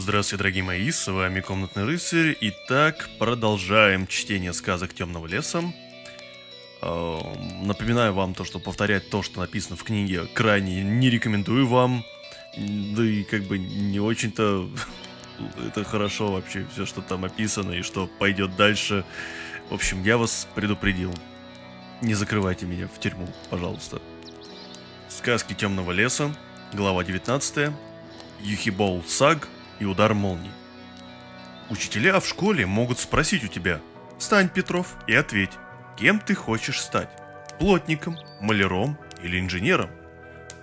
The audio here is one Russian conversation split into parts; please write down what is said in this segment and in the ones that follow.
Здравствуйте, дорогие мои, с вами Комнатный Рыцарь. Итак, продолжаем чтение сказок Темного леса. Э, Напоминаю вам то, что повторять то, что написано в книге, крайне не рекомендую вам. Да и как бы не очень-то это хорошо вообще, все, что там описано и что пойдет дальше. В общем, я вас предупредил. Не закрывайте меня в тюрьму, пожалуйста. Сказки Темного леса, глава 19. Юхибол Саг и удар молнии. Учителя в школе могут спросить у тебя «Стань, Петров, и ответь, кем ты хочешь стать? Плотником, маляром или инженером?»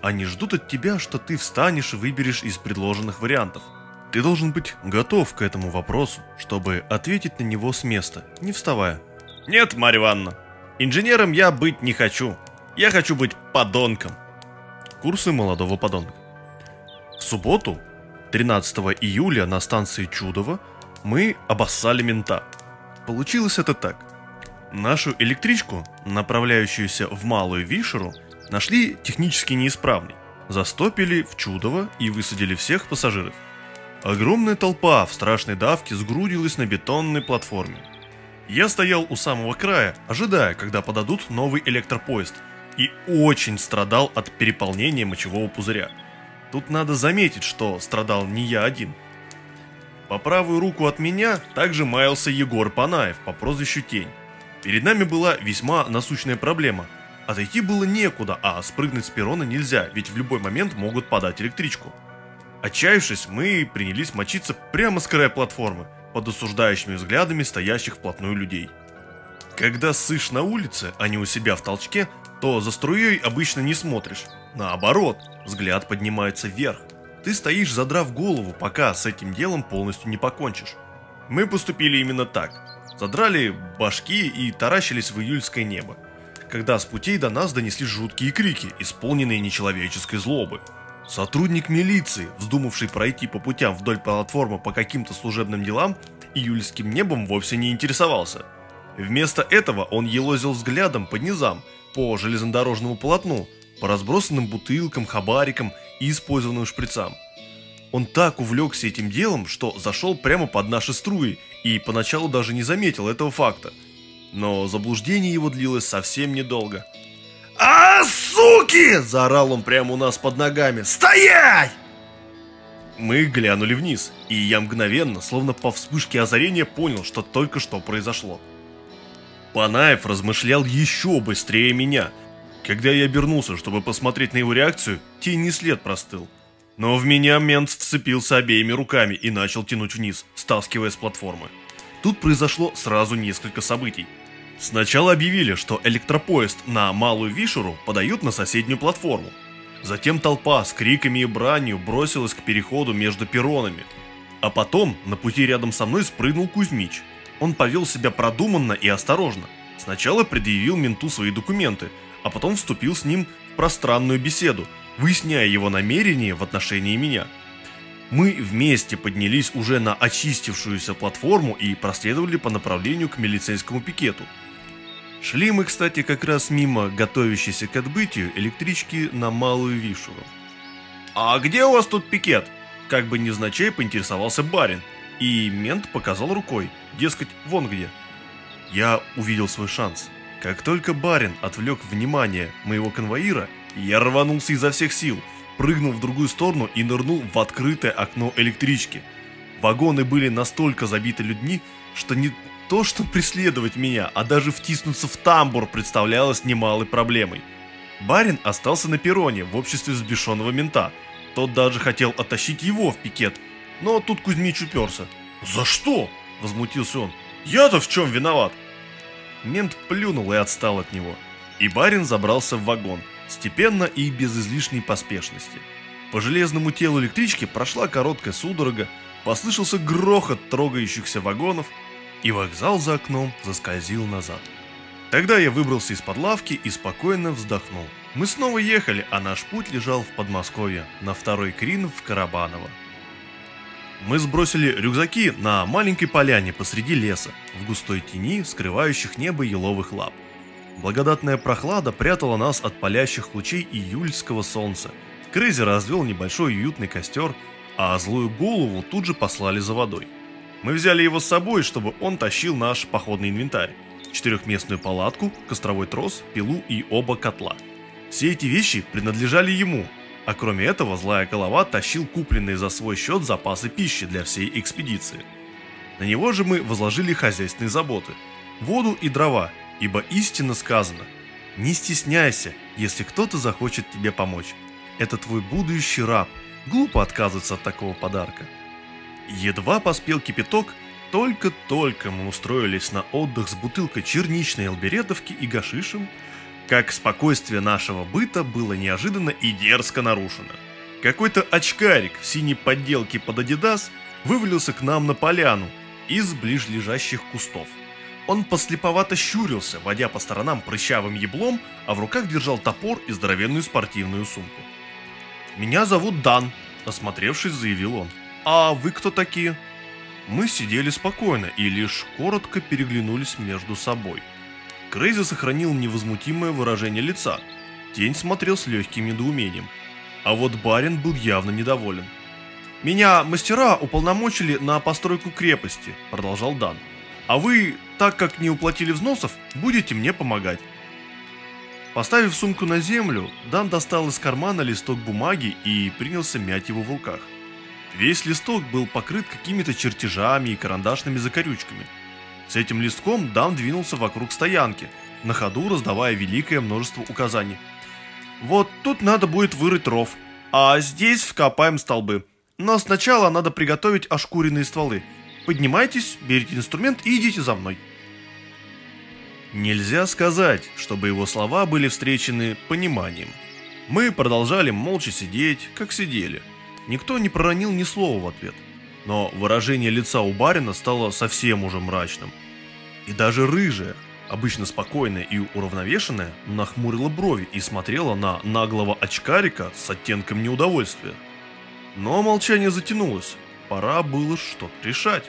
Они ждут от тебя, что ты встанешь и выберешь из предложенных вариантов. Ты должен быть готов к этому вопросу, чтобы ответить на него с места, не вставая. «Нет, Марья Ивановна, инженером я быть не хочу. Я хочу быть подонком». Курсы молодого подонка. В субботу, 13 июля на станции Чудово, мы обоссали мента. Получилось это так. Нашу электричку, направляющуюся в Малую Вишеру, нашли технически неисправной. Застопили в Чудово и высадили всех пассажиров. Огромная толпа в страшной давке сгрудилась на бетонной платформе. Я стоял у самого края, ожидая, когда подадут новый электропоезд, и очень страдал от переполнения мочевого пузыря. Тут надо заметить, что страдал не я один. По правую руку от меня также маялся Егор Панаев по прозвищу Тень. Перед нами была весьма насущная проблема. Отойти было некуда, а спрыгнуть с перрона нельзя, ведь в любой момент могут подать электричку. Отчаявшись, мы принялись мочиться прямо с края платформы, под осуждающими взглядами стоящих вплотную людей. Когда ссышь на улице, а не у себя в толчке, то за струей обычно не смотришь. Наоборот, взгляд поднимается вверх. Ты стоишь, задрав голову, пока с этим делом полностью не покончишь. Мы поступили именно так. Задрали башки и таращились в июльское небо. Когда с путей до нас донеслись жуткие крики, исполненные нечеловеческой злобы. Сотрудник милиции, вздумавший пройти по путям вдоль платформы по каким-то служебным делам, июльским небом вовсе не интересовался. Вместо этого он елозил взглядом по низам, по железнодорожному полотну, по разбросанным бутылкам, хабарикам и использованным шприцам. Он так увлекся этим делом, что зашел прямо под наши струи и поначалу даже не заметил этого факта. Но заблуждение его длилось совсем недолго. «А, суки!» – заорал он прямо у нас под ногами. «Стоять!» Мы глянули вниз, и я мгновенно, словно по вспышке озарения, понял, что только что произошло. Панаев размышлял еще быстрее меня. Когда я обернулся, чтобы посмотреть на его реакцию, тень не след простыл. Но в меня мент вцепился обеими руками и начал тянуть вниз, стаскивая с платформы. Тут произошло сразу несколько событий. Сначала объявили, что электропоезд на Малую Вишеру подают на соседнюю платформу. Затем толпа с криками и бранью бросилась к переходу между перронами. А потом на пути рядом со мной спрыгнул Кузьмич. Он повел себя продуманно и осторожно. Сначала предъявил менту свои документы, а потом вступил с ним в пространную беседу, выясняя его намерения в отношении меня. Мы вместе поднялись уже на очистившуюся платформу и проследовали по направлению к милицейскому пикету. Шли мы, кстати, как раз мимо готовящейся к отбытию электрички на Малую Вишеру. «А где у вас тут пикет?» Как бы невзначай поинтересовался барин, и мент показал рукой, дескать, вон где. Я увидел свой шанс. Как только барин отвлек внимание моего конвоира, я рванулся изо всех сил, прыгнул в другую сторону и нырнул в открытое окно электрички. Вагоны были настолько забиты людьми, что не то что преследовать меня, а даже втиснуться в тамбур представлялось немалой проблемой. Барин остался на перроне в обществе взбешенного мента. Тот даже хотел оттащить его в пикет, но тут Кузьмич уперся. «За что?» – возмутился он. «Я-то в чем виноват?» Мент плюнул и отстал от него. И барин забрался в вагон, степенно и без излишней поспешности. По железному телу электрички прошла короткая судорога, послышался грохот трогающихся вагонов, и вокзал за окном заскользил назад. Тогда я выбрался из-под лавки и спокойно вздохнул. Мы снова ехали, а наш путь лежал в Подмосковье, на второй Крин в Карабаново. Мы сбросили рюкзаки на маленькой поляне посреди леса, в густой тени, скрывающих небо еловых лап. Благодатная прохлада прятала нас от палящих лучей июльского солнца. Крейзи развел небольшой уютный костер, а злую голову тут же послали за водой. Мы взяли его с собой, чтобы он тащил наш походный инвентарь. Четырехместную палатку, костровой трос, пилу и оба котла. Все эти вещи принадлежали ему, а кроме этого злая голова тащил купленные за свой счет запасы пищи для всей экспедиции. На него же мы возложили хозяйственные заботы, воду и дрова, ибо истинно сказано, не стесняйся, если кто-то захочет тебе помочь. Это твой будущий раб, глупо отказываться от такого подарка. Едва поспел кипяток, только-только мы устроились на отдых с бутылкой черничной алберетовки и гашишем, как спокойствие нашего быта было неожиданно и дерзко нарушено. Какой-то очкарик в синей подделке под Адидас вывалился к нам на поляну из ближлежащих кустов. Он послеповато щурился, водя по сторонам прыщавым еблом, а в руках держал топор и здоровенную спортивную сумку. «Меня зовут Дан», – осмотревшись, заявил он. «А вы кто такие?» Мы сидели спокойно и лишь коротко переглянулись между собой. Крейзи сохранил невозмутимое выражение лица. Тень смотрел с легким недоумением. А вот барин был явно недоволен. «Меня мастера уполномочили на постройку крепости», – продолжал Дан. «А вы, так как не уплатили взносов, будете мне помогать». Поставив сумку на землю, Дан достал из кармана листок бумаги и принялся мять его в руках. Весь листок был покрыт какими-то чертежами и карандашными закорючками. С этим листком Дан двинулся вокруг стоянки, на ходу раздавая великое множество указаний. «Вот тут надо будет вырыть ров, а здесь вкопаем столбы. Но сначала надо приготовить ошкуренные стволы. Поднимайтесь, берите инструмент и идите за мной». Нельзя сказать, чтобы его слова были встречены пониманием. Мы продолжали молча сидеть, как сидели – Никто не проронил ни слова в ответ. Но выражение лица у барина стало совсем уже мрачным. И даже рыжая, обычно спокойная и уравновешенная, нахмурила брови и смотрела на наглого очкарика с оттенком неудовольствия. Но молчание затянулось. Пора было что-то решать.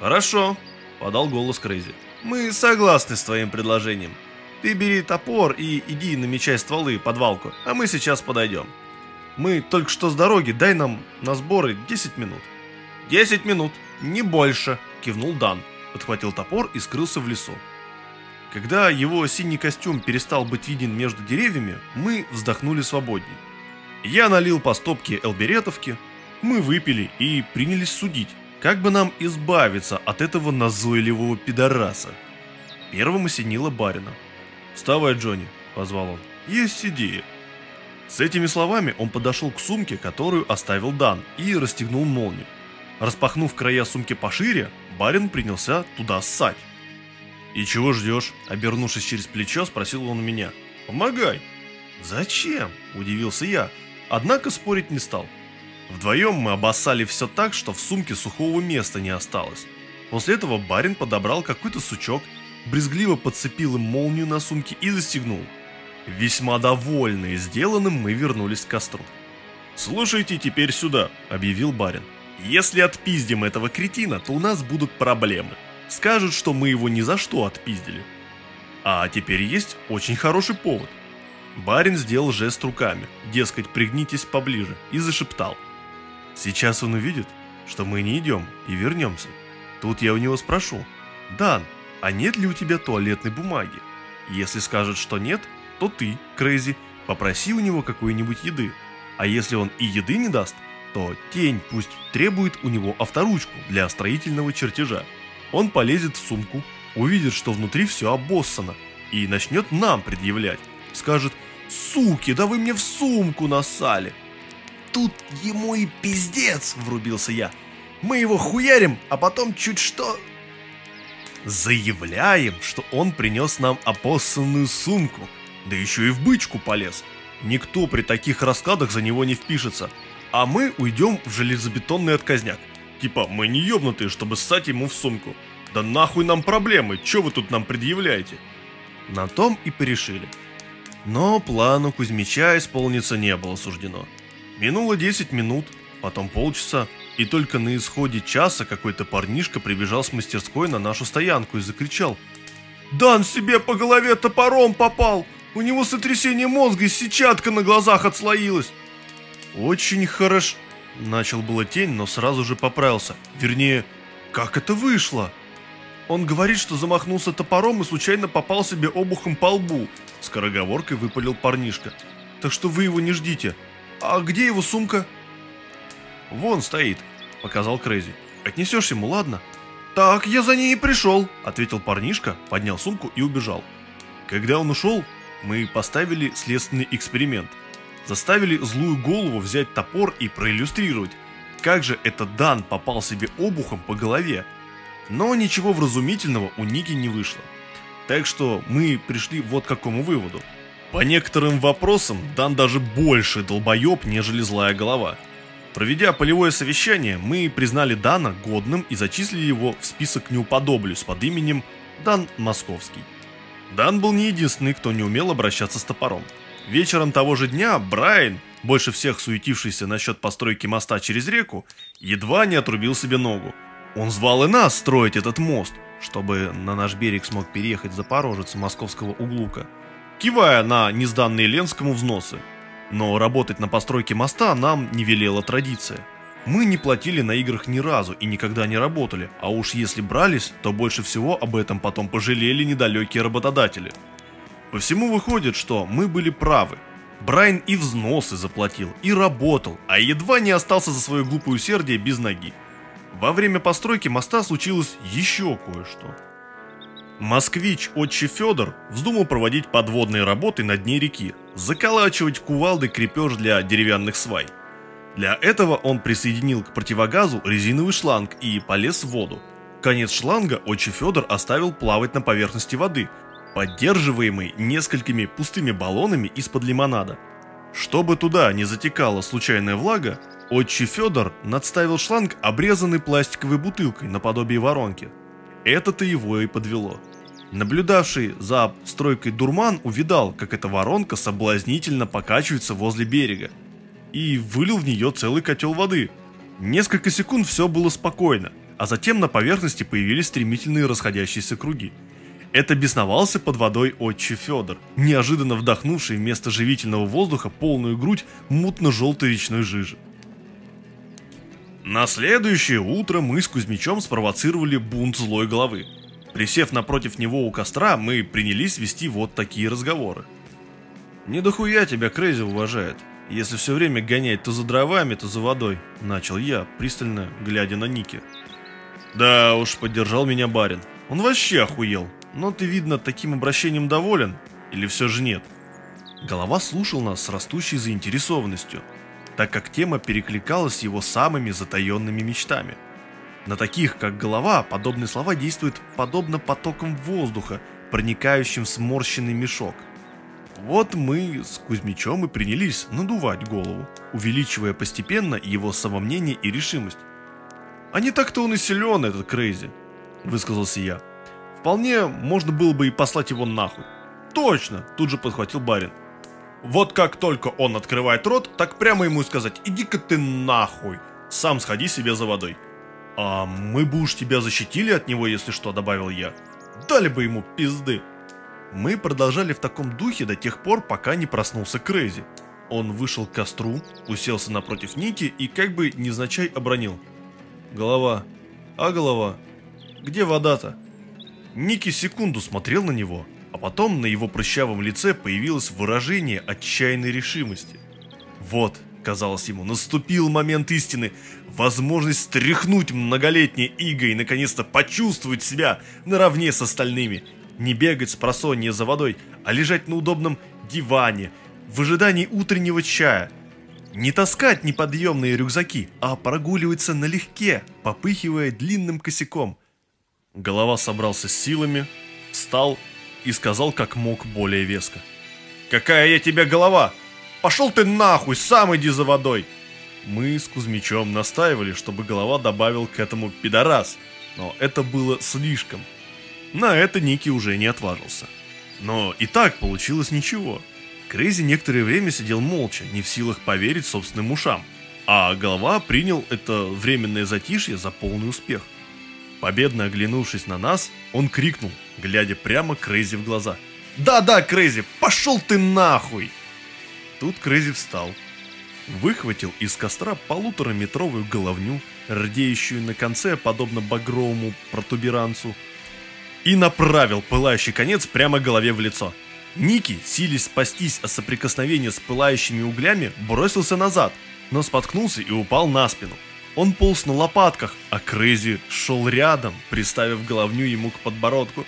«Хорошо», — подал голос Крейзи. «Мы согласны с твоим предложением. Ты бери топор и иди намечай стволы под валку, а мы сейчас подойдем». Мы только что с дороги, дай нам на сборы 10 минут. 10 минут, не больше, кивнул Дан, подхватил топор и скрылся в лесу. Когда его синий костюм перестал быть виден между деревьями, мы вздохнули свободней. Я налил по стопке элберетовки, мы выпили и принялись судить, как бы нам избавиться от этого назойливого пидораса. Первым осенило барина. «Вставай, Джонни», — позвал он, — «есть идея». С этими словами он подошел к сумке, которую оставил Дан, и расстегнул молнию. Распахнув края сумки пошире, барин принялся туда ссать. «И чего ждешь?» – обернувшись через плечо, спросил он меня. «Помогай!» «Зачем?» – удивился я, однако спорить не стал. Вдвоем мы обоссали все так, что в сумке сухого места не осталось. После этого барин подобрал какой-то сучок, брезгливо подцепил им молнию на сумке и застегнул – Весьма довольные сделанным, мы вернулись к костру. «Слушайте теперь сюда», — объявил барин. «Если отпиздим этого кретина, то у нас будут проблемы. Скажут, что мы его ни за что отпиздили. А теперь есть очень хороший повод». Барин сделал жест руками, дескать, пригнитесь поближе, и зашептал. «Сейчас он увидит, что мы не идем и вернемся. Тут я у него спрошу, «Дан, а нет ли у тебя туалетной бумаги?» Если скажет, что нет, то ты, Крейзи, попроси у него какой-нибудь еды. А если он и еды не даст, то тень пусть требует у него авторучку для строительного чертежа. Он полезет в сумку, увидит, что внутри все обоссано, и начнет нам предъявлять. Скажет «Суки, да вы мне в сумку насали!» Тут ему и пиздец, врубился я. Мы его хуярим, а потом чуть что... Заявляем, что он принес нам опоссанную сумку – да еще и в бычку полез. Никто при таких раскладах за него не впишется. А мы уйдем в железобетонный отказняк. Типа, мы не ёбнутые, чтобы ссать ему в сумку. Да нахуй нам проблемы, чё вы тут нам предъявляете? На том и порешили. Но плану Кузьмича исполниться не было суждено. Минуло 10 минут, потом полчаса, и только на исходе часа какой-то парнишка прибежал с мастерской на нашу стоянку и закричал «Дан себе по голове топором попал! У него сотрясение мозга и сетчатка на глазах отслоилась. Очень хорошо. Начал было тень, но сразу же поправился. Вернее, как это вышло? Он говорит, что замахнулся топором и случайно попал себе обухом по лбу. Скороговоркой выпалил парнишка. Так что вы его не ждите. А где его сумка? Вон стоит, показал Крейзи. Отнесешь ему, ладно? Так, я за ней и пришел, ответил парнишка, поднял сумку и убежал. Когда он ушел, мы поставили следственный эксперимент. Заставили злую голову взять топор и проиллюстрировать, как же этот Дан попал себе обухом по голове. Но ничего вразумительного у Ники не вышло. Так что мы пришли вот к какому выводу. По некоторым вопросам Дан даже больше долбоеб, нежели злая голова. Проведя полевое совещание, мы признали Дана годным и зачислили его в список неуподоблю с под именем Дан Московский. Дан был не единственный, кто не умел обращаться с топором. Вечером того же дня Брайан, больше всех суетившийся насчет постройки моста через реку, едва не отрубил себе ногу. Он звал и нас строить этот мост, чтобы на наш берег смог переехать запорожец московского углука, кивая на несданные Ленскому взносы. Но работать на постройке моста нам не велела традиция. Мы не платили на играх ни разу и никогда не работали, а уж если брались, то больше всего об этом потом пожалели недалекие работодатели. По всему выходит, что мы были правы. Брайан и взносы заплатил, и работал, а едва не остался за свое глупое усердие без ноги. Во время постройки моста случилось еще кое-что. Москвич отче Федор вздумал проводить подводные работы на дне реки, заколачивать кувалды крепеж для деревянных свай – для этого он присоединил к противогазу резиновый шланг и полез в воду. Конец шланга отче Федор оставил плавать на поверхности воды, поддерживаемый несколькими пустыми баллонами из-под лимонада. Чтобы туда не затекала случайная влага, отче Федор надставил шланг, обрезанный пластиковой бутылкой наподобие воронки. Это-то его и подвело. Наблюдавший за стройкой дурман увидал, как эта воронка соблазнительно покачивается возле берега и вылил в нее целый котел воды. Несколько секунд все было спокойно, а затем на поверхности появились стремительные расходящиеся круги. Это бесновался под водой отче Федор, неожиданно вдохнувший вместо живительного воздуха полную грудь мутно-желтой речной жижи. На следующее утро мы с Кузьмичом спровоцировали бунт злой головы. Присев напротив него у костра, мы принялись вести вот такие разговоры. «Не дохуя тебя Крейзи уважает», если все время гонять то за дровами, то за водой, начал я, пристально глядя на Ники. Да уж, поддержал меня барин. Он вообще охуел. Но ты, видно, таким обращением доволен? Или все же нет? Голова слушал нас с растущей заинтересованностью, так как тема перекликалась с его самыми затаенными мечтами. На таких, как голова, подобные слова действуют подобно потокам воздуха, проникающим в сморщенный мешок – вот мы с Кузьмичом и принялись надувать голову, увеличивая постепенно его самомнение и решимость. «А не так-то он и силен, этот Крейзи», — высказался я. «Вполне можно было бы и послать его нахуй». «Точно!» — тут же подхватил барин. «Вот как только он открывает рот, так прямо ему сказать «иди-ка ты нахуй, сам сходи себе за водой». «А мы бы уж тебя защитили от него, если что», — добавил я. «Дали бы ему пизды». Мы продолжали в таком духе до тех пор, пока не проснулся Крейзи. Он вышел к костру, уселся напротив Ники и как бы невзначай обронил. «Голова. А голова? Где вода-то?» Ники секунду смотрел на него, а потом на его прыщавом лице появилось выражение отчаянной решимости. Вот, казалось ему, наступил момент истины, возможность стряхнуть многолетнее иго и наконец-то почувствовать себя наравне с остальными не бегать с просонья за водой, а лежать на удобном диване, в ожидании утреннего чая. Не таскать неподъемные рюкзаки, а прогуливаться налегке, попыхивая длинным косяком. Голова собрался с силами, встал и сказал как мог более веско. «Какая я тебе голова? Пошел ты нахуй, сам иди за водой!» Мы с Кузьмичом настаивали, чтобы голова добавил к этому пидорас, но это было слишком. На это Ники уже не отважился. Но и так получилось ничего. Крейзи некоторое время сидел молча, не в силах поверить собственным ушам, а голова принял это временное затишье за полный успех. Победно оглянувшись на нас, он крикнул, глядя прямо Крейзи в глаза. «Да-да, Крейзи, пошел ты нахуй!» Тут Крейзи встал, выхватил из костра полутораметровую головню, рдеющую на конце, подобно багровому протуберанцу, и направил пылающий конец прямо голове в лицо. Ники, силясь спастись от соприкосновения с пылающими углями, бросился назад, но споткнулся и упал на спину. Он полз на лопатках, а Крейзи шел рядом, приставив головню ему к подбородку.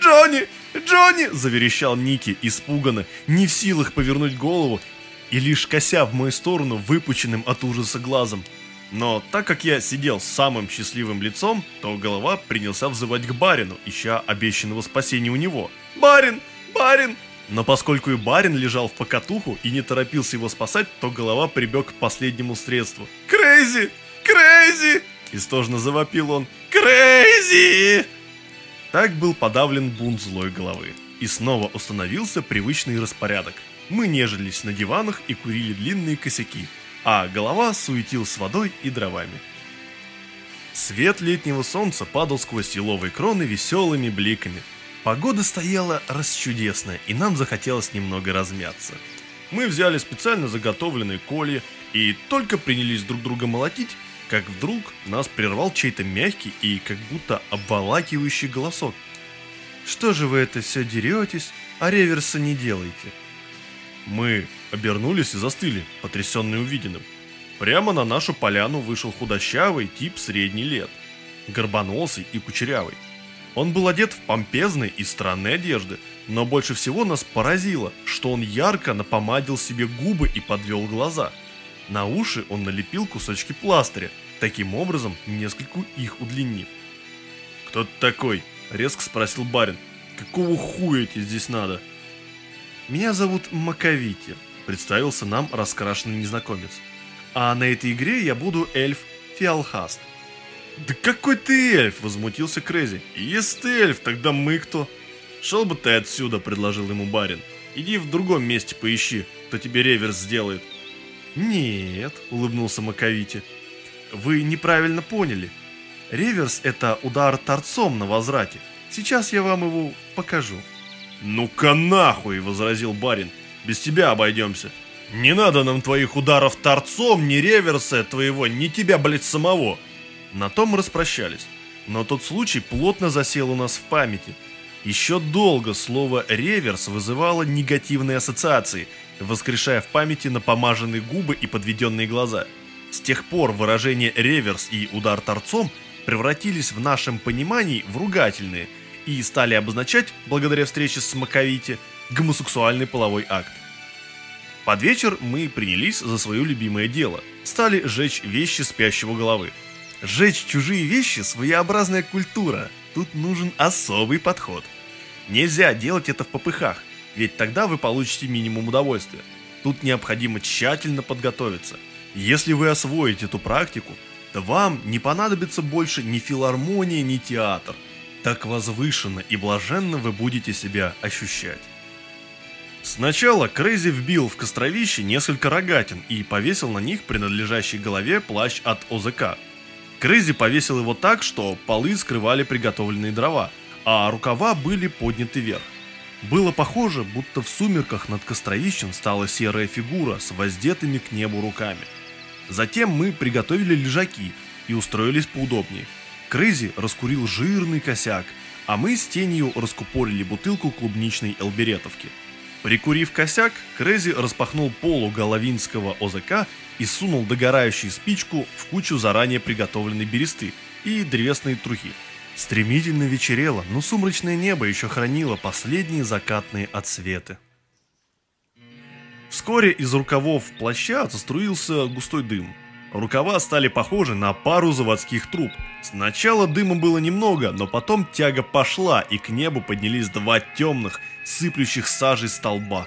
«Джонни! Джонни!» – заверещал Ники, испуганно, не в силах повернуть голову и лишь кося в мою сторону выпученным от ужаса глазом. Но так как я сидел с самым счастливым лицом, то голова принялся взывать к барину, ища обещанного спасения у него. «Барин! Барин!» Но поскольку и барин лежал в покатуху и не торопился его спасать, то голова прибег к последнему средству. «Крейзи! Крейзи!» Истожно завопил он. «Крейзи!» Так был подавлен бунт злой головы. И снова установился привычный распорядок. Мы нежились на диванах и курили длинные косяки, а голова суетил с водой и дровами. Свет летнего солнца падал сквозь еловые кроны веселыми бликами. Погода стояла расчудесная, и нам захотелось немного размяться. Мы взяли специально заготовленные колья и только принялись друг друга молотить, как вдруг нас прервал чей-то мягкий и как будто обволакивающий голосок. «Что же вы это все деретесь, а реверса не делаете?» Мы обернулись и застыли, потрясенные увиденным. Прямо на нашу поляну вышел худощавый тип средних лет, горбоносый и кучерявый. Он был одет в помпезные и странные одежды, но больше всего нас поразило, что он ярко напомадил себе губы и подвел глаза. На уши он налепил кусочки пластыря, таким образом несколько их удлинив. «Кто ты такой?» – резко спросил барин. «Какого хуя тебе здесь надо?» «Меня зовут Маковити», — представился нам раскрашенный незнакомец. «А на этой игре я буду эльф Фиалхаст». «Да какой ты эльф!» — возмутился Крейзи. «Если ты эльф, тогда мы кто?» «Шел бы ты отсюда», — предложил ему барин. «Иди в другом месте поищи, кто тебе реверс сделает». «Нет», — улыбнулся Маковити. «Вы неправильно поняли. Реверс — это удар торцом на возврате. Сейчас я вам его покажу». «Ну-ка нахуй!» – возразил барин. «Без тебя обойдемся. Не надо нам твоих ударов торцом, ни реверса твоего, ни тебя, блядь, самого!» На том распрощались. Но тот случай плотно засел у нас в памяти. Еще долго слово «реверс» вызывало негативные ассоциации, воскрешая в памяти напомаженные губы и подведенные глаза. С тех пор выражение «реверс» и «удар торцом» превратились в нашем понимании в ругательные – и стали обозначать, благодаря встрече с Маковити, гомосексуальный половой акт. Под вечер мы принялись за свое любимое дело. Стали сжечь вещи спящего головы. Сжечь чужие вещи – своеобразная культура. Тут нужен особый подход. Нельзя делать это в попыхах, ведь тогда вы получите минимум удовольствия. Тут необходимо тщательно подготовиться. Если вы освоите эту практику, то вам не понадобится больше ни филармония, ни театр – так возвышенно и блаженно вы будете себя ощущать. Сначала Крейзи вбил в костровище несколько рогатин и повесил на них принадлежащий голове плащ от ОЗК. Крейзи повесил его так, что полы скрывали приготовленные дрова, а рукава были подняты вверх. Было похоже, будто в сумерках над костровищем встала серая фигура с воздетыми к небу руками. Затем мы приготовили лежаки и устроились поудобнее – Крейзи раскурил жирный косяк, а мы с тенью раскупорили бутылку клубничной элберетовки. Прикурив косяк, Крейзи распахнул полу головинского ОЗК и сунул догорающую спичку в кучу заранее приготовленной бересты и древесной трухи. Стремительно вечерело, но сумрачное небо еще хранило последние закатные отсветы. Вскоре из рукавов плаща заструился густой дым – Рукава стали похожи на пару заводских труб. Сначала дыма было немного, но потом тяга пошла, и к небу поднялись два темных, сыплющих сажей столба.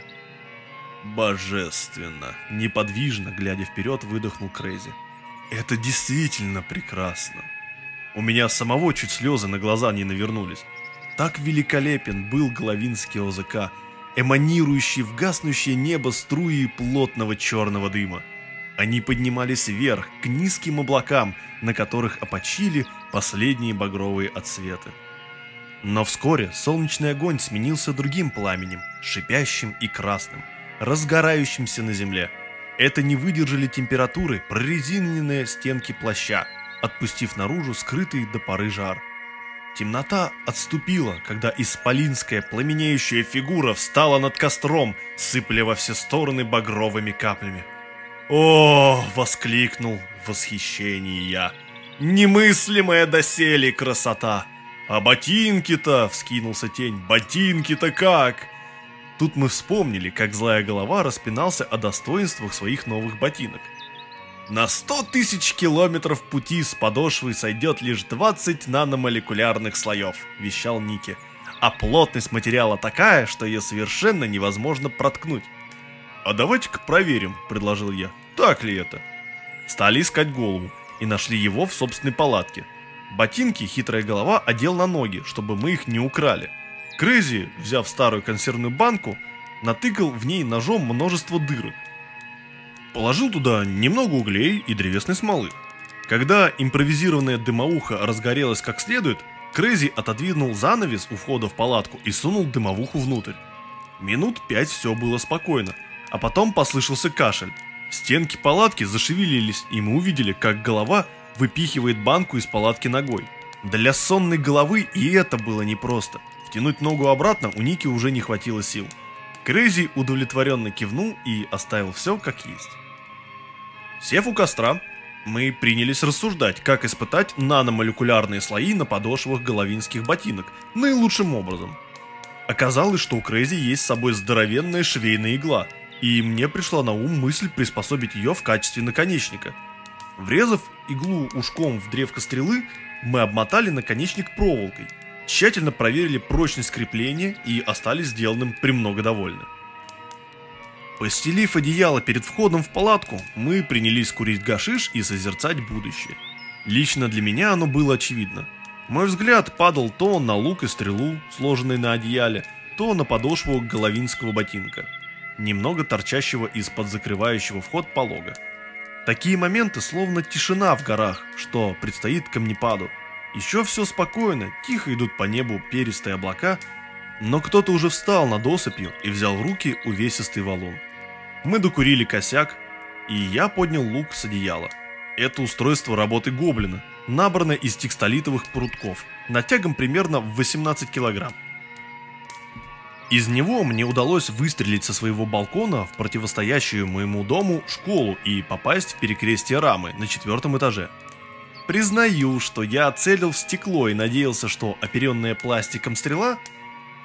Божественно, неподвижно, глядя вперед, выдохнул Крейзи. Это действительно прекрасно. У меня самого чуть слезы на глаза не навернулись. Так великолепен был Главинский ОЗК, эманирующий в гаснущее небо струи плотного черного дыма. Они поднимались вверх, к низким облакам, на которых опочили последние багровые отсветы. Но вскоре солнечный огонь сменился другим пламенем, шипящим и красным, разгорающимся на земле. Это не выдержали температуры прорезиненные стенки плаща, отпустив наружу скрытый до поры жар. Темнота отступила, когда исполинская пламенеющая фигура встала над костром, сыпля во все стороны багровыми каплями. «О!» — воскликнул в восхищении я. «Немыслимая доселе красота!» «А ботинки-то!» — вскинулся тень. «Ботинки-то как?» Тут мы вспомнили, как злая голова распинался о достоинствах своих новых ботинок. На 100 тысяч километров пути с подошвы сойдет лишь 20 наномолекулярных слоев, вещал Ники. А плотность материала такая, что ее совершенно невозможно проткнуть. А давайте-ка проверим, предложил я. Так ли это? Стали искать голову и нашли его в собственной палатке. Ботинки хитрая голова одел на ноги, чтобы мы их не украли. Крейзи, взяв старую консервную банку, натыкал в ней ножом множество дырок, Положил туда немного углей и древесной смолы. Когда импровизированная дымовуха разгорелась как следует, Крейзи отодвинул занавес у входа в палатку и сунул дымовуху внутрь. Минут пять все было спокойно, а потом послышался кашель. Стенки палатки зашевелились, и мы увидели, как голова выпихивает банку из палатки ногой. Для сонной головы и это было непросто. Втянуть ногу обратно у Ники уже не хватило сил. Крейзи удовлетворенно кивнул и оставил все как есть. Сев у костра, мы принялись рассуждать, как испытать наномолекулярные слои на подошвах головинских ботинок наилучшим образом. Оказалось, что у Крейзи есть с собой здоровенная швейная игла, и мне пришла на ум мысль приспособить ее в качестве наконечника. Врезав иглу ушком в древко стрелы, мы обмотали наконечник проволокой, тщательно проверили прочность крепления и остались сделанным премного довольны. Постелив одеяло перед входом в палатку, мы принялись курить гашиш и созерцать будущее. Лично для меня оно было очевидно. Мой взгляд падал то на лук и стрелу, сложенные на одеяле, то на подошву головинского ботинка, немного торчащего из-под закрывающего вход полога. Такие моменты словно тишина в горах, что предстоит камнепаду. Еще все спокойно, тихо идут по небу перистые облака, но кто-то уже встал над осыпью и взял в руки увесистый валун. Мы докурили косяк, и я поднял лук с одеяла. Это устройство работы гоблина, набрано из текстолитовых прутков, натягом примерно в 18 килограмм. Из него мне удалось выстрелить со своего балкона в противостоящую моему дому школу и попасть в перекрестие рамы на четвертом этаже. Признаю, что я целил в стекло и надеялся, что оперенная пластиком стрела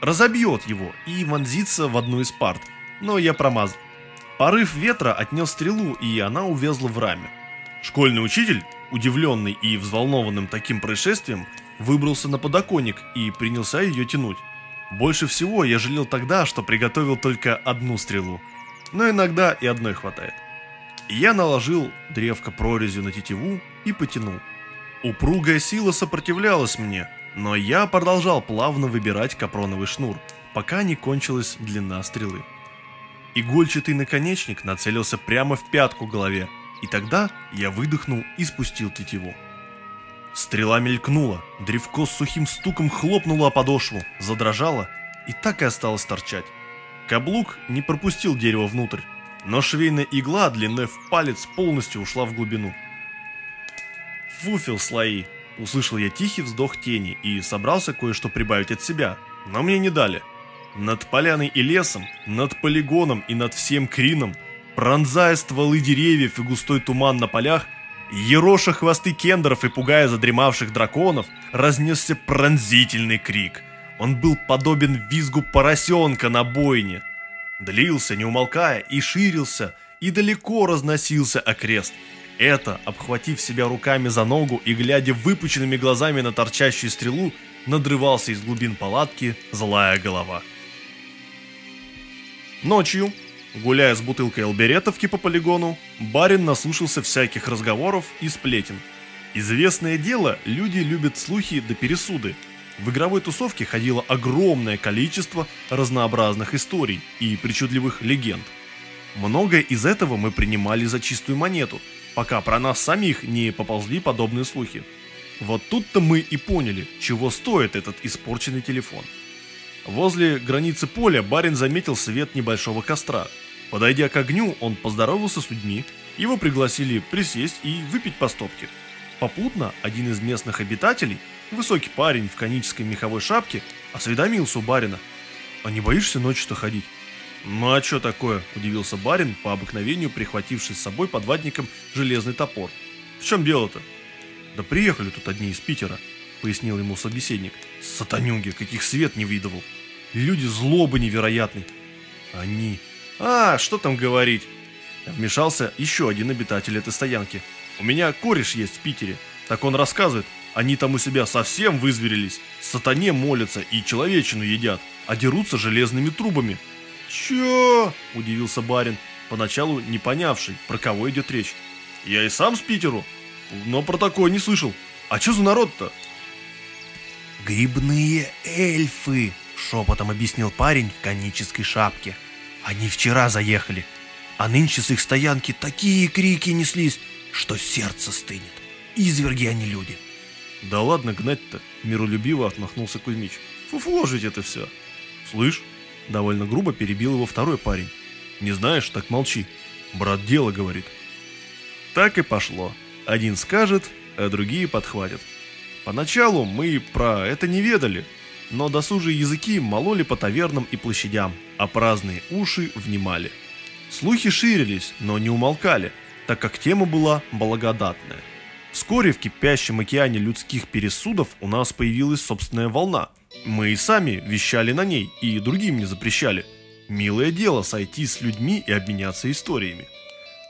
разобьет его и вонзится в одну из парт, но я промазал. Порыв ветра отнес стрелу, и она увязла в раме. Школьный учитель, удивленный и взволнованным таким происшествием, выбрался на подоконник и принялся ее тянуть. Больше всего я жалел тогда, что приготовил только одну стрелу, но иногда и одной хватает. Я наложил древко прорезью на тетиву и потянул. Упругая сила сопротивлялась мне, но я продолжал плавно выбирать капроновый шнур, пока не кончилась длина стрелы. Игольчатый наконечник нацелился прямо в пятку голове, и тогда я выдохнул и спустил тетиву. Стрела мелькнула, древко с сухим стуком хлопнуло о подошву, задрожало и так и осталось торчать. Каблук не пропустил дерево внутрь, но швейная игла длиной в палец полностью ушла в глубину. «Фуфел слои!» – услышал я тихий вздох тени и собрался кое-что прибавить от себя, но мне не дали – над поляной и лесом, над полигоном и над всем Крином, пронзая стволы деревьев и густой туман на полях, ероша хвосты кендеров и пугая задремавших драконов, разнесся пронзительный крик. Он был подобен визгу поросенка на бойне. Длился, не умолкая, и ширился, и далеко разносился окрест. Это, обхватив себя руками за ногу и глядя выпученными глазами на торчащую стрелу, надрывался из глубин палатки злая голова. Ночью, гуляя с бутылкой алберетовки по полигону, барин наслушался всяких разговоров и сплетен. Известное дело, люди любят слухи до да пересуды. В игровой тусовке ходило огромное количество разнообразных историй и причудливых легенд. Многое из этого мы принимали за чистую монету, пока про нас самих не поползли подобные слухи. Вот тут-то мы и поняли, чего стоит этот испорченный телефон. Возле границы поля барин заметил свет небольшого костра. Подойдя к огню, он поздоровался с людьми, его пригласили присесть и выпить по стопке. Попутно один из местных обитателей, высокий парень в конической меховой шапке, осведомился у барина. «А не боишься ночью-то ходить?» «Ну а что такое?» – удивился барин, по обыкновению прихвативший с собой под ватником железный топор. «В чем дело-то?» «Да приехали тут одни из Питера», – пояснил ему собеседник. «Сатанюги, каких свет не видывал. Люди злобы невероятны. Они... А, что там говорить?» Вмешался еще один обитатель этой стоянки. «У меня кореш есть в Питере. Так он рассказывает, они там у себя совсем вызверились, сатане молятся и человечину едят, а дерутся железными трубами». «Чё?» – удивился барин, поначалу не понявший, про кого идет речь. «Я и сам с Питеру, но про такое не слышал. А чё за народ-то?» «Грибные эльфы!» – шепотом объяснил парень в конической шапке. «Они вчера заехали, а нынче с их стоянки такие крики неслись, что сердце стынет. Изверги они люди!» «Да ладно гнать-то!» – миролюбиво отмахнулся Кузьмич. «Фуфло жить это все!» «Слышь, Довольно грубо перебил его второй парень. «Не знаешь, так молчи. Брат дело говорит». Так и пошло. Один скажет, а другие подхватят. Поначалу мы про это не ведали, но досужие языки мололи по тавернам и площадям, а праздные уши внимали. Слухи ширились, но не умолкали, так как тема была благодатная. Вскоре в кипящем океане людских пересудов у нас появилась собственная волна – мы и сами вещали на ней, и другим не запрещали. Милое дело сойти с людьми и обменяться историями.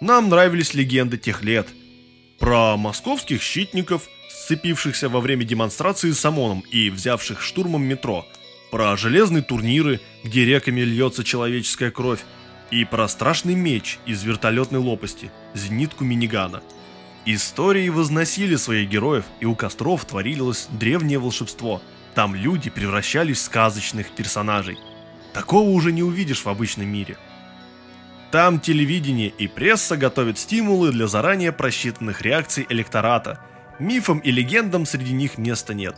Нам нравились легенды тех лет. Про московских щитников, сцепившихся во время демонстрации с ОМОНом и взявших штурмом метро. Про железные турниры, где реками льется человеческая кровь. И про страшный меч из вертолетной лопасти, зенитку минигана. Истории возносили своих героев, и у костров творилось древнее волшебство – там люди превращались в сказочных персонажей. Такого уже не увидишь в обычном мире. Там телевидение и пресса готовят стимулы для заранее просчитанных реакций электората. Мифам и легендам среди них места нет.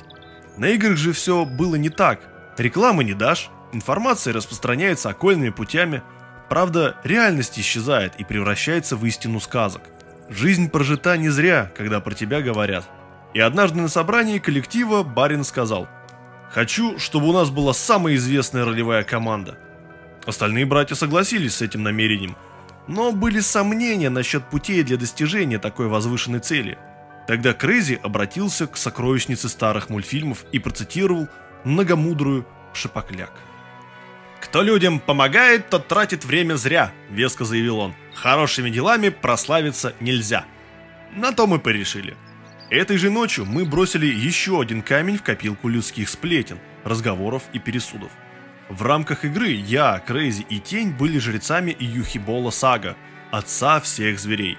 На играх же все было не так. Рекламы не дашь, информация распространяется окольными путями. Правда, реальность исчезает и превращается в истину сказок. Жизнь прожита не зря, когда про тебя говорят. И однажды на собрании коллектива барин сказал – Хочу, чтобы у нас была самая известная ролевая команда. Остальные братья согласились с этим намерением, но были сомнения насчет путей для достижения такой возвышенной цели. Тогда Крейзи обратился к сокровищнице старых мультфильмов и процитировал многомудрую Шапокляк. «Кто людям помогает, тот тратит время зря», — веско заявил он. «Хорошими делами прославиться нельзя». На то мы порешили. Этой же ночью мы бросили еще один камень в копилку людских сплетен, разговоров и пересудов. В рамках игры я, Крейзи и Тень были жрецами Юхибола Сага, отца всех зверей.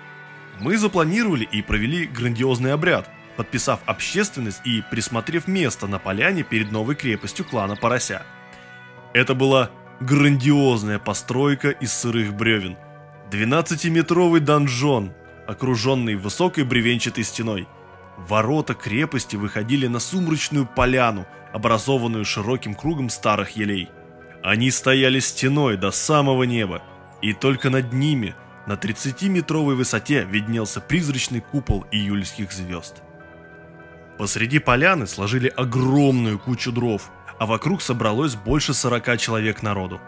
Мы запланировали и провели грандиозный обряд, подписав общественность и присмотрев место на поляне перед новой крепостью клана Порося. Это была грандиозная постройка из сырых бревен. 12-метровый донжон, окруженный высокой бревенчатой стеной – Ворота крепости выходили на сумрачную поляну, образованную широким кругом старых елей. Они стояли стеной до самого неба, и только над ними, на 30-метровой высоте, виднелся призрачный купол июльских звезд. Посреди поляны сложили огромную кучу дров, а вокруг собралось больше 40 человек народу.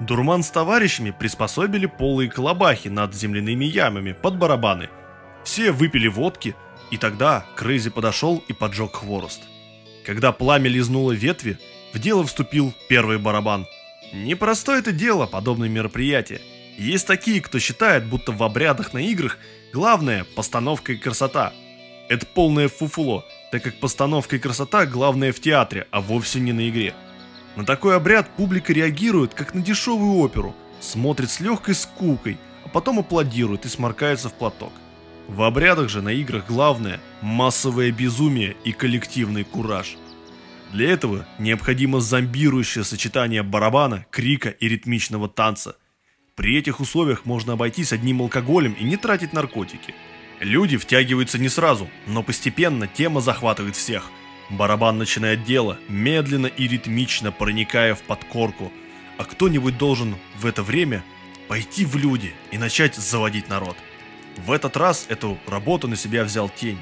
Дурман с товарищами приспособили полые колобахи над земляными ямами под барабаны. Все выпили водки, и тогда Крейзи подошел и поджег хворост. Когда пламя лизнуло ветви, в дело вступил первый барабан. Непростое это дело, подобное мероприятие. Есть такие, кто считает, будто в обрядах на играх главное – постановка и красота. Это полное фуфло, так как постановка и красота главное в театре, а вовсе не на игре. На такой обряд публика реагирует, как на дешевую оперу, смотрит с легкой скукой, а потом аплодирует и сморкается в платок. В обрядах же на играх главное – массовое безумие и коллективный кураж. Для этого необходимо зомбирующее сочетание барабана, крика и ритмичного танца. При этих условиях можно обойтись одним алкоголем и не тратить наркотики. Люди втягиваются не сразу, но постепенно тема захватывает всех. Барабан начинает дело, медленно и ритмично проникая в подкорку, а кто-нибудь должен в это время пойти в люди и начать заводить народ. В этот раз эту работу на себя взял тень.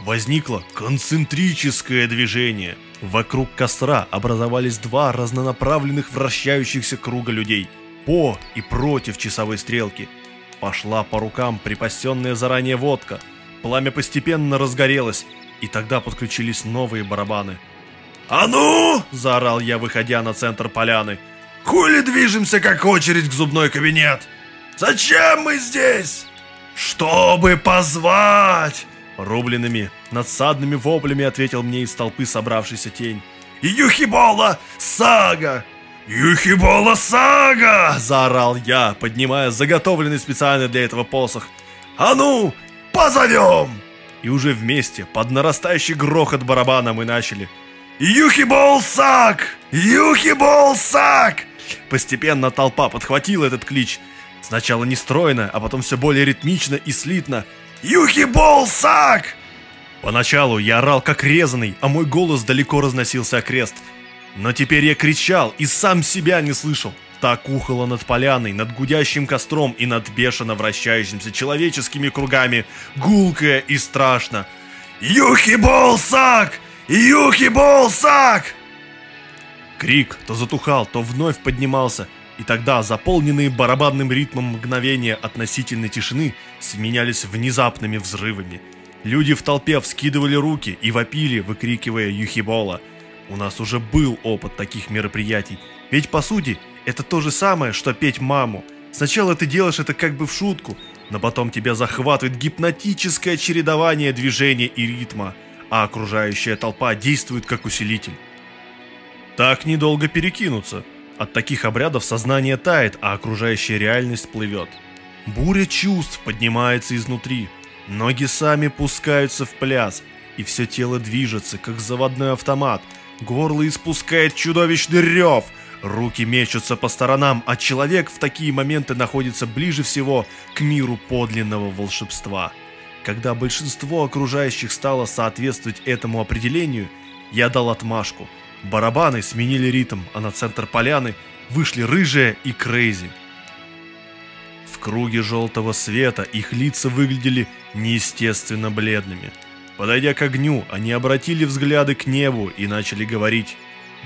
Возникло концентрическое движение. Вокруг костра образовались два разнонаправленных вращающихся круга людей. По и против часовой стрелки. Пошла по рукам припасенная заранее водка. Пламя постепенно разгорелось, и тогда подключились новые барабаны. «А ну!» – заорал я, выходя на центр поляны. «Хули движемся, как очередь к зубной кабинет? Зачем мы здесь?» «Чтобы позвать!» Рубленными, надсадными воплями ответил мне из толпы собравшийся тень. «Юхибола Сага! Юхибола Сага!» Заорал я, поднимая заготовленный специально для этого посох. «А ну, позовем!» И уже вместе, под нарастающий грохот барабана мы начали. «Юхибол Саг! Юхибол Саг!» Постепенно толпа подхватила этот клич. Сначала нестройно, а потом все более ритмично и слитно. «Юхибол Саг!» Поначалу я орал как резанный, а мой голос далеко разносился окрест. Но теперь я кричал и сам себя не слышал. Так ухало над поляной, над гудящим костром и над бешено вращающимся человеческими кругами, гулкое и страшно. «Юхи-бол-сак! Юхи-бол-сак!» Крик то затухал, то вновь поднимался, и тогда заполненные барабанным ритмом мгновения относительной тишины сменялись внезапными взрывами. Люди в толпе вскидывали руки и вопили, выкрикивая «Юхибола!». У нас уже был опыт таких мероприятий, ведь по сути это то же самое, что петь маму. Сначала ты делаешь это как бы в шутку, но потом тебя захватывает гипнотическое чередование движения и ритма, а окружающая толпа действует как усилитель. Так недолго перекинуться. От таких обрядов сознание тает, а окружающая реальность плывет. Буря чувств поднимается изнутри. Ноги сами пускаются в пляс, и все тело движется, как заводной автомат. Горло испускает чудовищный рев – Руки мечутся по сторонам, а человек в такие моменты находится ближе всего к миру подлинного волшебства. Когда большинство окружающих стало соответствовать этому определению, я дал отмашку. Барабаны сменили ритм, а на центр поляны вышли рыжая и крейзи. В круге желтого света их лица выглядели неестественно бледными. Подойдя к огню, они обратили взгляды к небу и начали говорить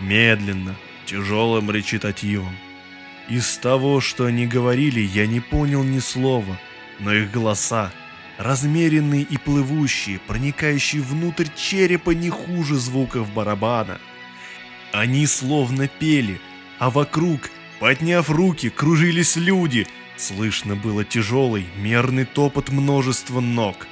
медленно, тяжелым речитативом. Из того, что они говорили, я не понял ни слова, но их голоса, размеренные и плывущие, проникающие внутрь черепа не хуже звуков барабана. Они словно пели, а вокруг, подняв руки, кружились люди. Слышно было тяжелый, мерный топот множества ног.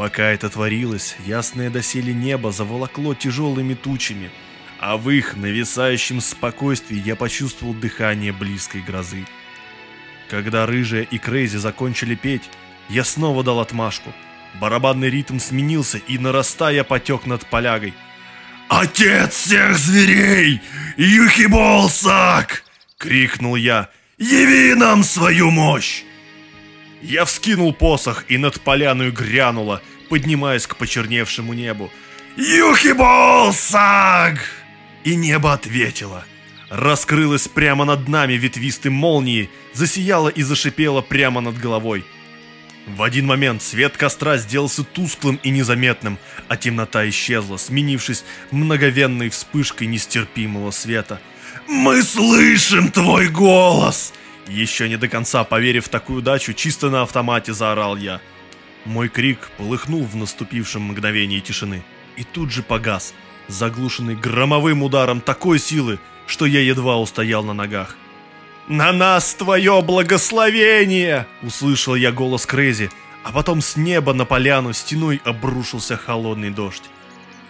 Пока это творилось, ясное доселе небо заволокло тяжелыми тучами – а в их нависающем спокойствии я почувствовал дыхание близкой грозы. Когда Рыжая и Крейзи закончили петь, я снова дал отмашку. Барабанный ритм сменился и, нарастая, потек над полягой. «Отец всех зверей! Юхиболсак!» — крикнул я. «Яви нам свою мощь!» Я вскинул посох и над поляной грянуло, поднимаясь к почерневшему небу. «Юхиболсак!» И небо ответило. Раскрылось прямо над нами ветвистой молнией, засияло и зашипело прямо над головой. В один момент свет костра сделался тусклым и незаметным, а темнота исчезла, сменившись многовенной вспышкой нестерпимого света. «Мы слышим твой голос!» Еще не до конца поверив в такую удачу, чисто на автомате заорал я. Мой крик полыхнул в наступившем мгновении тишины и тут же погас – заглушенный громовым ударом такой силы, что я едва устоял на ногах. «На нас твое благословение!» — услышал я голос Крейзи, а потом с неба на поляну стеной обрушился холодный дождь.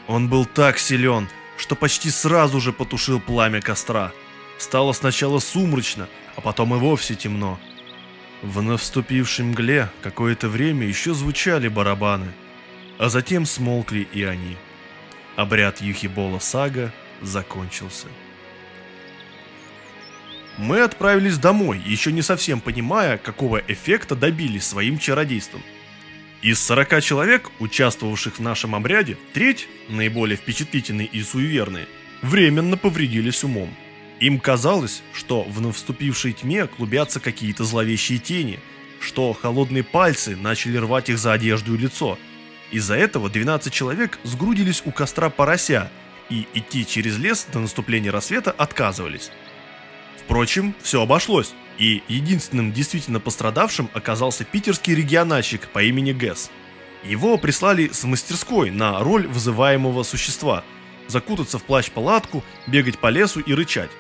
Он был так силен, что почти сразу же потушил пламя костра. Стало сначала сумрачно, а потом и вовсе темно. В наступившей мгле какое-то время еще звучали барабаны, а затем смолкли и они. Обряд Юхибола Сага закончился. Мы отправились домой, еще не совсем понимая, какого эффекта добились своим чародейством. Из 40 человек, участвовавших в нашем обряде, треть, наиболее впечатлительные и суеверные, временно повредились умом. Им казалось, что в наступившей тьме клубятся какие-то зловещие тени, что холодные пальцы начали рвать их за одежду и лицо. Из-за этого 12 человек сгрудились у костра порося и идти через лес до наступления рассвета отказывались. Впрочем, все обошлось, и единственным действительно пострадавшим оказался питерский региональщик по имени Гэс. Его прислали с мастерской на роль вызываемого существа – закутаться в плащ-палатку, бегать по лесу и рычать.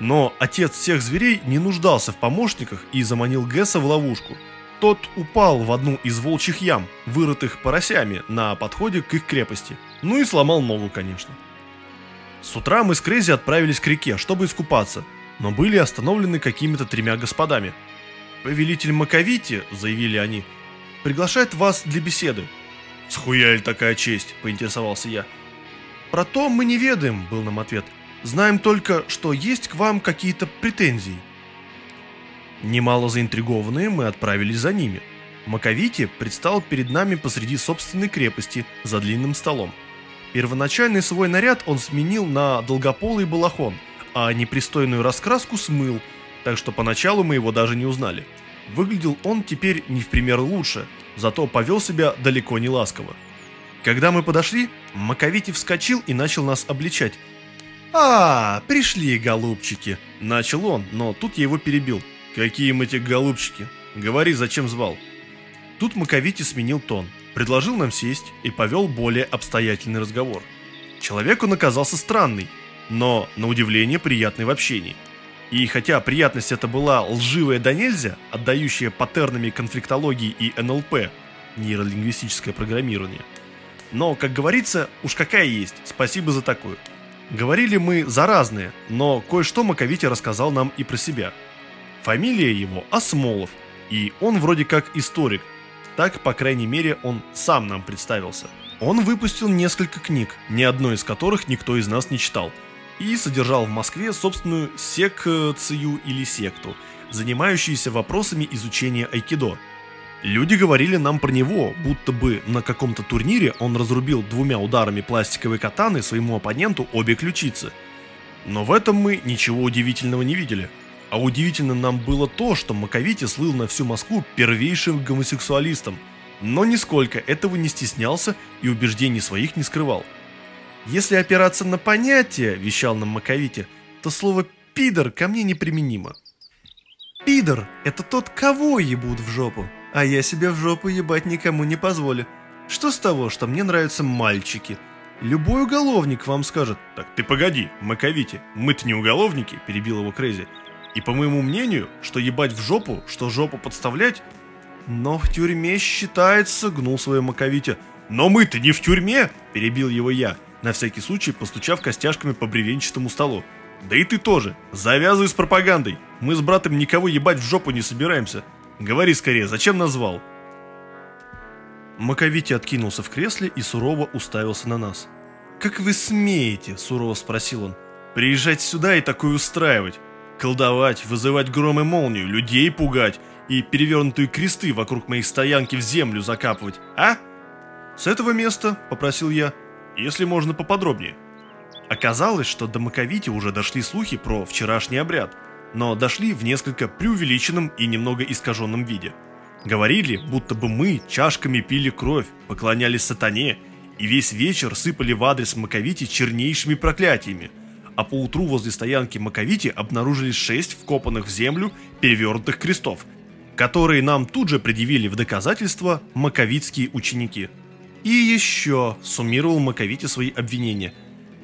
Но отец всех зверей не нуждался в помощниках и заманил Гесса в ловушку. Тот упал в одну из волчьих ям, вырытых поросями на подходе к их крепости. Ну и сломал ногу, конечно. С утра мы с Крейзи отправились к реке, чтобы искупаться, но были остановлены какими-то тремя господами. «Повелитель Маковити», — заявили они, — «приглашает вас для беседы». «Схуя ли такая честь?» — поинтересовался я. «Про то мы не ведаем», — был нам ответ. Знаем только, что есть к вам какие-то претензии. Немало заинтригованные мы отправились за ними. Маковити предстал перед нами посреди собственной крепости за длинным столом. Первоначальный свой наряд он сменил на долгополый балахон, а непристойную раскраску смыл, так что поначалу мы его даже не узнали. Выглядел он теперь не в пример лучше, зато повел себя далеко не ласково. Когда мы подошли, Маковити вскочил и начал нас обличать, «А, пришли, голубчики!» Начал он, но тут я его перебил. «Какие мы те голубчики? Говори, зачем звал?» Тут Маковити сменил тон, предложил нам сесть и повел более обстоятельный разговор. Человек он оказался странный, но, на удивление, приятный в общении. И хотя приятность это была лживая до нельзя, отдающая паттернами конфликтологии и НЛП, нейролингвистическое программирование, но, как говорится, уж какая есть, спасибо за такую – Говорили мы за разные, но кое-что Маковити рассказал нам и про себя. Фамилия его Осмолов, и он вроде как историк. Так, по крайней мере, он сам нам представился. Он выпустил несколько книг, ни одной из которых никто из нас не читал, и содержал в Москве собственную секцию или секту, занимающуюся вопросами изучения айкидо – Люди говорили нам про него, будто бы на каком-то турнире он разрубил двумя ударами пластиковой катаны своему оппоненту обе ключицы. Но в этом мы ничего удивительного не видели. А удивительно нам было то, что Маковити слыл на всю Москву первейшим гомосексуалистом, но нисколько этого не стеснялся и убеждений своих не скрывал. «Если опираться на понятие», — вещал нам Маковити, — «то слово «пидор» ко мне неприменимо». «Пидор — это тот, кого ебут в жопу», а я себе в жопу ебать никому не позволю. Что с того, что мне нравятся мальчики? Любой уголовник вам скажет. Так ты погоди, Маковити, мы-то не уголовники, перебил его Крейзи. И по моему мнению, что ебать в жопу, что жопу подставлять... Но в тюрьме считается, гнул свое Маковити. Но мы-то не в тюрьме, перебил его я, на всякий случай постучав костяшками по бревенчатому столу. Да и ты тоже. Завязывай с пропагандой. Мы с братом никого ебать в жопу не собираемся. Говори скорее, зачем назвал?» Маковити откинулся в кресле и сурово уставился на нас. «Как вы смеете?» – сурово спросил он. «Приезжать сюда и такое устраивать? Колдовать, вызывать гром и молнию, людей пугать и перевернутые кресты вокруг моей стоянки в землю закапывать, а?» «С этого места», – попросил я, – «если можно поподробнее». Оказалось, что до Маковити уже дошли слухи про вчерашний обряд – но дошли в несколько преувеличенном и немного искаженном виде. Говорили, будто бы мы чашками пили кровь, поклонялись сатане и весь вечер сыпали в адрес Маковити чернейшими проклятиями, а поутру возле стоянки Маковити обнаружили шесть вкопанных в землю перевернутых крестов, которые нам тут же предъявили в доказательство маковитские ученики. И еще суммировал Маковити свои обвинения.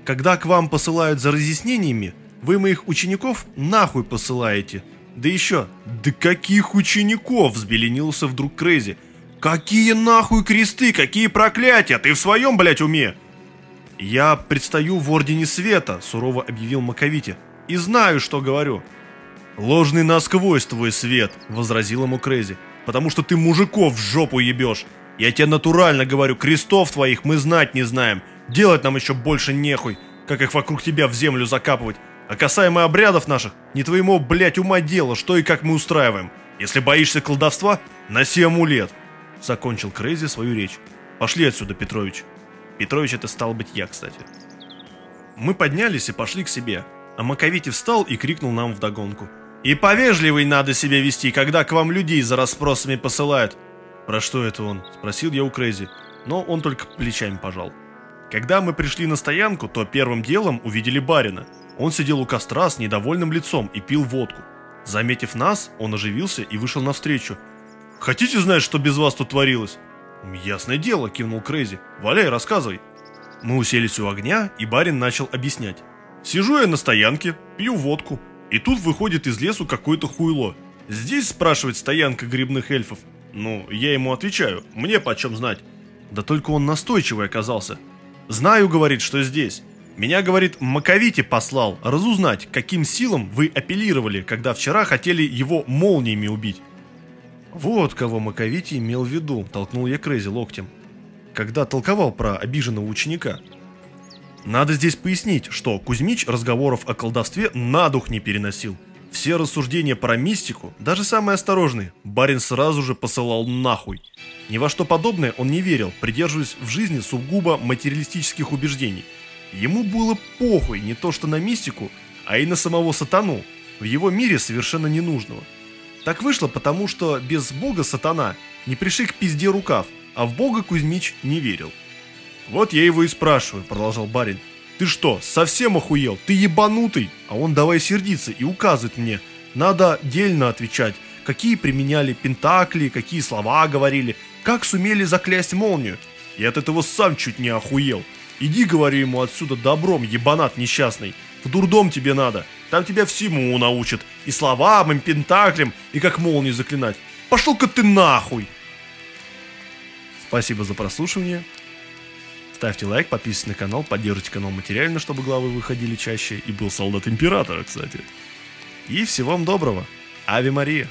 Когда к вам посылают за разъяснениями, вы моих учеников нахуй посылаете. Да еще, да каких учеников, взбеленился вдруг Крейзи. Какие нахуй кресты, какие проклятия, ты в своем, блядь, уме? Я предстаю в Ордене Света, сурово объявил Маковити, и знаю, что говорю. Ложный насквозь твой свет, возразил ему Крейзи, потому что ты мужиков в жопу ебешь. Я тебе натурально говорю, крестов твоих мы знать не знаем. Делать нам еще больше нехуй, как их вокруг тебя в землю закапывать. А касаемо обрядов наших, не твоему, блядь, ума дело, что и как мы устраиваем. Если боишься колдовства, носи амулет. Закончил Крейзи свою речь. Пошли отсюда, Петрович. Петрович это стал быть я, кстати. Мы поднялись и пошли к себе. А Маковити встал и крикнул нам вдогонку. «И повежливый надо себя вести, когда к вам людей за расспросами посылают!» «Про что это он?» – спросил я у Крейзи, но он только плечами пожал. Когда мы пришли на стоянку, то первым делом увидели барина. Он сидел у костра с недовольным лицом и пил водку. Заметив нас, он оживился и вышел навстречу. «Хотите знать, что без вас тут творилось?» «Ясное дело», – кивнул Крейзи. «Валяй, рассказывай». Мы уселись у огня, и барин начал объяснять. «Сижу я на стоянке, пью водку, и тут выходит из лесу какое-то хуйло. Здесь, спрашивает, стоянка грибных эльфов. Ну, я ему отвечаю, мне почем знать. Да только он настойчивый оказался. Знаю, говорит, что здесь. Меня, говорит, Маковити послал разузнать, каким силам вы апеллировали, когда вчера хотели его молниями убить. Вот кого Маковити имел в виду, толкнул я Крейзи локтем когда толковал про обиженного ученика. Надо здесь пояснить, что Кузьмич разговоров о колдовстве на дух не переносил. Все рассуждения про мистику, даже самые осторожные, барин сразу же посылал нахуй. Ни во что подобное он не верил, придерживаясь в жизни сугубо материалистических убеждений. Ему было похуй не то что на мистику, а и на самого сатану, в его мире совершенно ненужного. Так вышло потому, что без бога сатана не приши к пизде рукав, а в бога Кузьмич не верил. «Вот я его и спрашиваю», — продолжал барин. «Ты что, совсем охуел? Ты ебанутый?» А он давай сердиться и указывает мне. Надо дельно отвечать, какие применяли пентакли, какие слова говорили, как сумели заклясть молнию. И от этого сам чуть не охуел. Иди, говорю ему отсюда добром, ебанат несчастный. В дурдом тебе надо. Там тебя всему научат. И словам, и пентаклям, и как молнию заклинать. Пошел-ка ты нахуй! Спасибо за прослушивание. Ставьте лайк, подписывайтесь на канал, поддержите канал материально, чтобы главы выходили чаще. И был солдат императора, кстати. И всего вам доброго. Ави Мария.